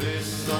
Rissa